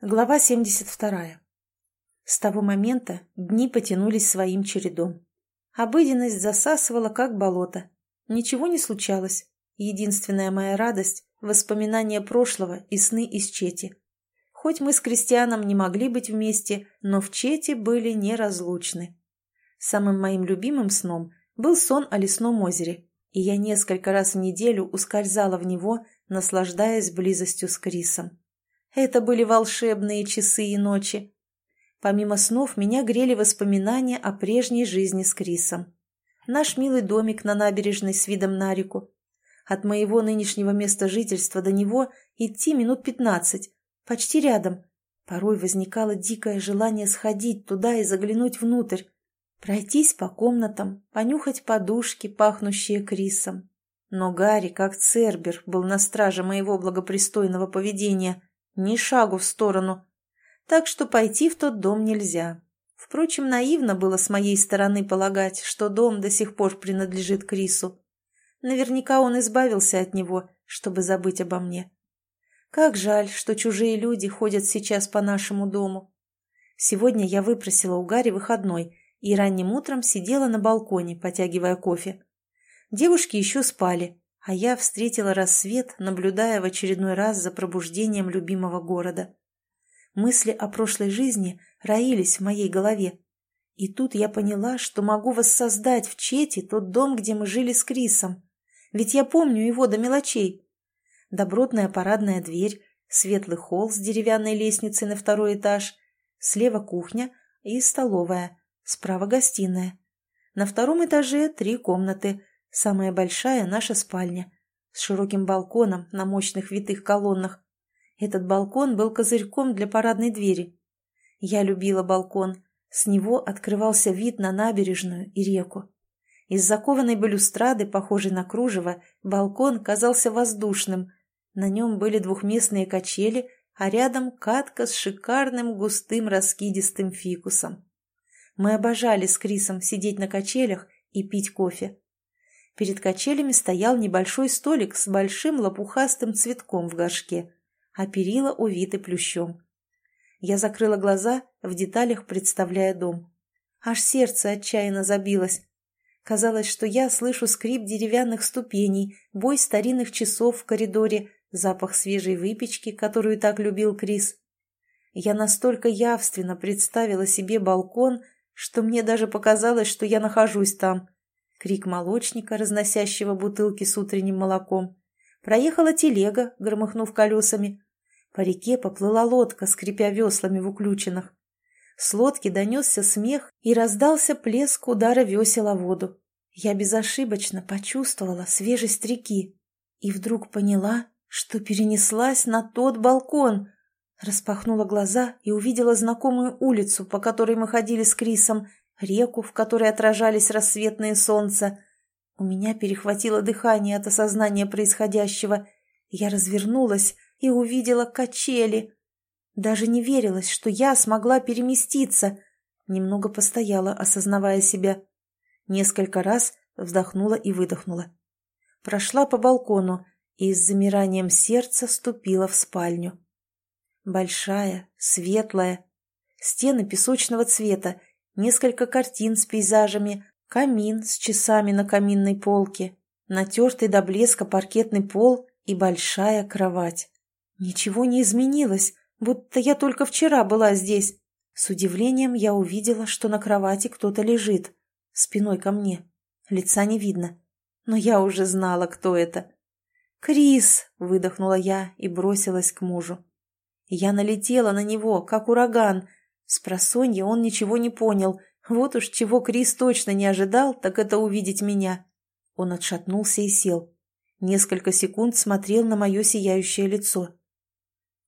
Глава 72. С того момента дни потянулись своим чередом. Обыденность засасывала, как болото. Ничего не случалось. Единственная моя радость – воспоминания прошлого и сны из Чети. Хоть мы с Кристианом не могли быть вместе, но в Чете были неразлучны. Самым моим любимым сном был сон о лесном озере, и я несколько раз в неделю ускользала в него, наслаждаясь близостью с Крисом. Это были волшебные часы и ночи. Помимо снов меня грели воспоминания о прежней жизни с Крисом. Наш милый домик на набережной с видом на реку. От моего нынешнего места жительства до него идти минут пятнадцать, почти рядом. Порой возникало дикое желание сходить туда и заглянуть внутрь, пройтись по комнатам, понюхать подушки, пахнущие Крисом. Но Гарри, как Цербер, был на страже моего благопристойного поведения – ни шагу в сторону. Так что пойти в тот дом нельзя. Впрочем, наивно было с моей стороны полагать, что дом до сих пор принадлежит Крису. Наверняка он избавился от него, чтобы забыть обо мне. Как жаль, что чужие люди ходят сейчас по нашему дому. Сегодня я выпросила у Гарри выходной и ранним утром сидела на балконе, потягивая кофе. Девушки еще спали, а я встретила рассвет, наблюдая в очередной раз за пробуждением любимого города. Мысли о прошлой жизни роились в моей голове. И тут я поняла, что могу воссоздать в Чете тот дом, где мы жили с Крисом. Ведь я помню его до мелочей. Добротная парадная дверь, светлый холл с деревянной лестницей на второй этаж, слева кухня и столовая, справа гостиная. На втором этаже три комнаты, Самая большая – наша спальня, с широким балконом на мощных витых колоннах. Этот балкон был козырьком для парадной двери. Я любила балкон. С него открывался вид на набережную и реку. Из закованной балюстрады, похожей на кружево, балкон казался воздушным. На нем были двухместные качели, а рядом катка с шикарным густым раскидистым фикусом. Мы обожали с Крисом сидеть на качелях и пить кофе. Перед качелями стоял небольшой столик с большим лопухастым цветком в горшке, а перила увиты плющом. Я закрыла глаза, в деталях представляя дом. Аж сердце отчаянно забилось. Казалось, что я слышу скрип деревянных ступеней, бой старинных часов в коридоре, запах свежей выпечки, которую так любил Крис. Я настолько явственно представила себе балкон, что мне даже показалось, что я нахожусь там крик молочника, разносящего бутылки с утренним молоком. Проехала телега, громыхнув колесами. По реке поплыла лодка, скрипя веслами в уключенных. С лодки донесся смех и раздался плеск удара весел о воду. Я безошибочно почувствовала свежесть реки и вдруг поняла, что перенеслась на тот балкон. Распахнула глаза и увидела знакомую улицу, по которой мы ходили с Крисом, реку, в которой отражались рассветные солнца. У меня перехватило дыхание от осознания происходящего. Я развернулась и увидела качели. Даже не верилось, что я смогла переместиться. Немного постояла, осознавая себя. Несколько раз вздохнула и выдохнула. Прошла по балкону и с замиранием сердца ступила в спальню. Большая, светлая, стены песочного цвета несколько картин с пейзажами, камин с часами на каминной полке, натертый до блеска паркетный пол и большая кровать. Ничего не изменилось, будто я только вчера была здесь. С удивлением я увидела, что на кровати кто-то лежит, спиной ко мне. Лица не видно, но я уже знала, кто это. «Крис!» — выдохнула я и бросилась к мужу. Я налетела на него, как ураган, с просонья он ничего не понял. Вот уж чего Крис точно не ожидал, так это увидеть меня. Он отшатнулся и сел. Несколько секунд смотрел на мое сияющее лицо.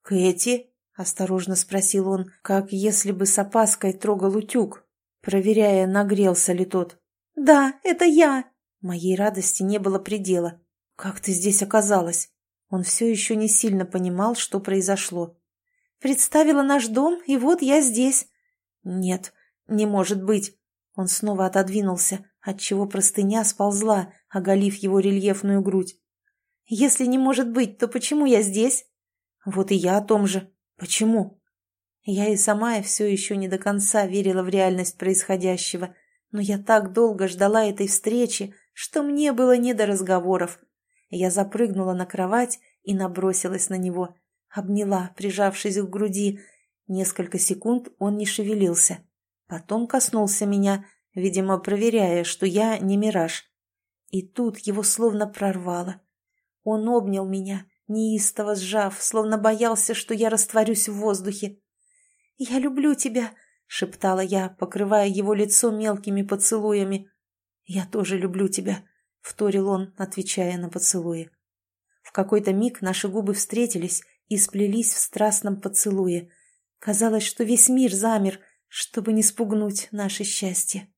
«Кэти?» — осторожно спросил он, как если бы с опаской трогал утюг, проверяя, нагрелся ли тот. «Да, это я!» Моей радости не было предела. «Как ты здесь оказалась?» Он все еще не сильно понимал, что произошло. Представила наш дом, и вот я здесь. Нет, не может быть. Он снова отодвинулся, отчего простыня сползла, оголив его рельефную грудь. Если не может быть, то почему я здесь? Вот и я о том же. Почему? Я и сама все еще не до конца верила в реальность происходящего, но я так долго ждала этой встречи, что мне было не до разговоров. Я запрыгнула на кровать и набросилась на него, обняла, прижавшись к груди. Несколько секунд он не шевелился. Потом коснулся меня, видимо, проверяя, что я не мираж. И тут его словно прорвало. Он обнял меня, неистово сжав, словно боялся, что я растворюсь в воздухе. «Я люблю тебя», — шептала я, покрывая его лицо мелкими поцелуями. «Я тоже люблю тебя», — вторил он, отвечая на поцелуи. В какой-то миг наши губы встретились и сплелись в страстном поцелуе. Казалось, что весь мир замер, чтобы не спугнуть наше счастье.